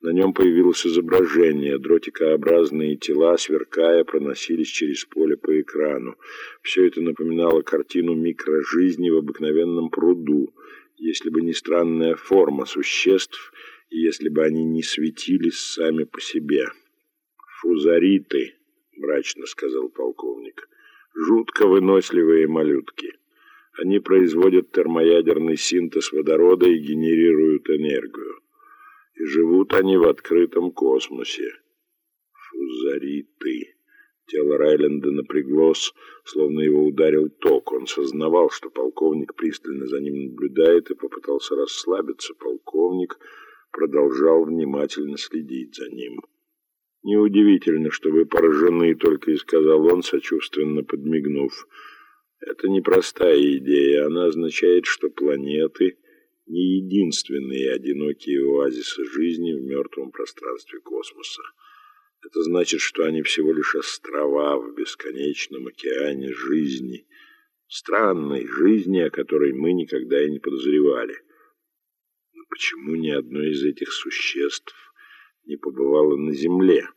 На нем появилось изображение. Дротикообразные тела, сверкая, проносились через поле по экрану. Все это напоминало картину микрожизни в обыкновенном пруду, если бы не странная форма существ, и если бы они не светились сами по себе. «Фузариты», — мрачно сказал полковник, — «жутко выносливые малютки. Они производят термоядерный синтез водорода и генерируют энергию и живут они в открытом космосе. Фузариты. Тело Райленда напряглось, словно его ударил ток. Он сознавал, что полковник пристально за ним наблюдает, и попытался расслабиться. Полковник продолжал внимательно следить за ним. «Неудивительно, что вы поражены», — только и сказал он, сочувственно подмигнув. «Это непростая идея. Она означает, что планеты...» не единственные одинокие оазисы жизни в мертвом пространстве космоса. Это значит, что они всего лишь острова в бесконечном океане жизни, странной жизни, о которой мы никогда и не подозревали. Но почему ни одно из этих существ не побывало на Земле?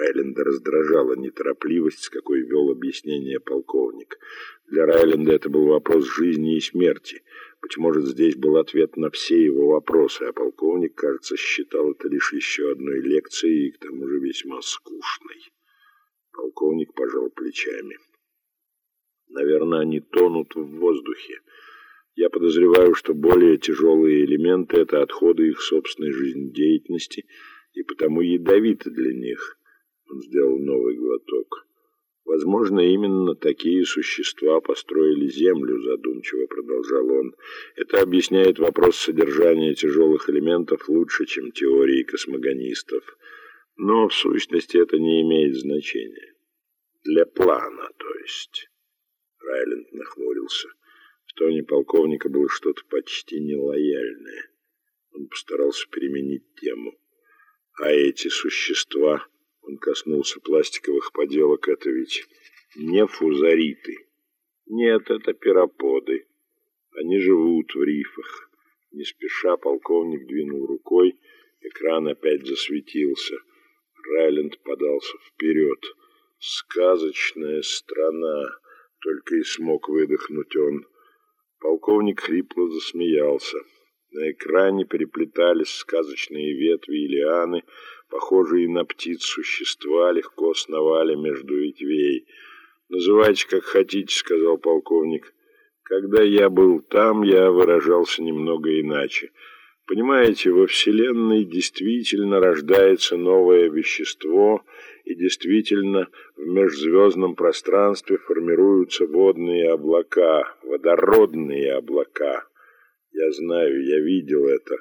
Райленда раздражала неторопливость, с какой вел объяснение полковник. Для Райленда это был вопрос жизни и смерти — быть может, здесь был ответ на все его вопросы, а полковник, кажется, считал это лишь еще одной лекцией и к тому же весьма скучной. Полковник пожал плечами. Наверное, они тонут в воздухе. Я подозреваю, что более тяжелые элементы — это отходы их собственной жизнедеятельности, и потому ядовиты для них. Он сделал новый глоток. Возможно, именно такие существа построили Землю, задумчиво продолжал он. Это объясняет вопрос содержания тяжелых элементов лучше, чем теории космогонистов. Но в сущности это не имеет значения. Для плана, то есть. Райленд нахмурился. В тоне полковника было что-то почти нелояльное. Он постарался переменить тему. А эти существа он коснулся пластиковых поделок. Это ведь не фузариты. Нет, это пироподы. Они живут в рифах. Не спеша полковник двинул рукой. Экран опять засветился. Райленд подался вперед. «Сказочная страна!» — только и смог выдохнуть он. Полковник хрипло засмеялся. На экране переплетались сказочные ветви и лианы, похожие на птиц существа, легко сновали между ветвей. «Называйте, как хотите», — сказал полковник. «Когда я был там, я выражался немного иначе. Понимаете, во Вселенной действительно рождается новое вещество, и действительно в межзвездном пространстве формируются водные облака, водородные облака. Я знаю, я видел это».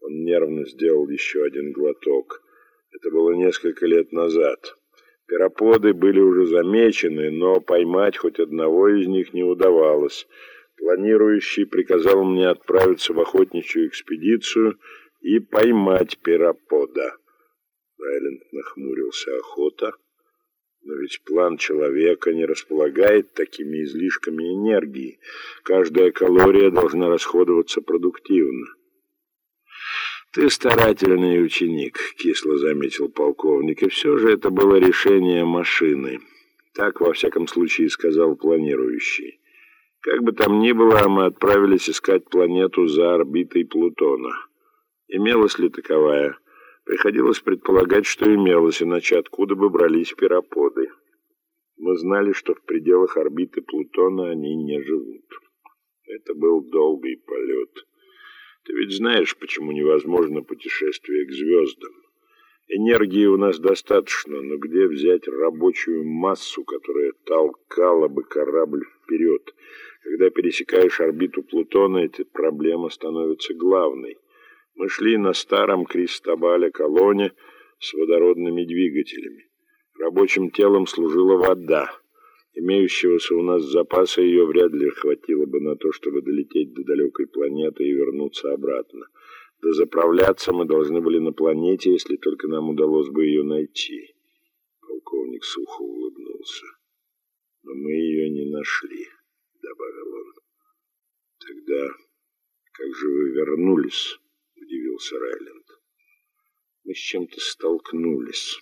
Он нервно сделал еще один глоток. Это было несколько лет назад. Пироподы были уже замечены, но поймать хоть одного из них не удавалось. Планирующий приказал мне отправиться в охотничью экспедицию и поймать пиропода. Райленд нахмурился. Охота? Но ведь план человека не располагает такими излишками энергии. Каждая калория должна расходоваться продуктивно. «Ты старательный ученик», — кисло заметил полковник, — «и все же это было решение машины». Так, во всяком случае, сказал планирующий. Как бы там ни было, мы отправились искать планету за орбитой Плутона. Имелась ли таковая? Приходилось предполагать, что имелась, иначе откуда бы брались пироподы. Мы знали, что в пределах орбиты Плутона они не живут. Это был долгий полет. Ты ведь знаешь, почему невозможно путешествие к звездам. Энергии у нас достаточно, но где взять рабочую массу, которая толкала бы корабль вперед? Когда пересекаешь орбиту Плутона, эта проблема становится главной. Мы шли на старом Кристобале колоне с водородными двигателями. Рабочим телом служила вода. Имеющегося у нас запаса ее вряд ли хватило бы на то, чтобы долететь до далекой планеты и вернуться обратно. Да заправляться мы должны были на планете, если только нам удалось бы ее найти. Полковник сухо улыбнулся. Но мы ее не нашли, добавил он. Тогда как же вы вернулись? Удивился Райленд. Мы с чем-то столкнулись.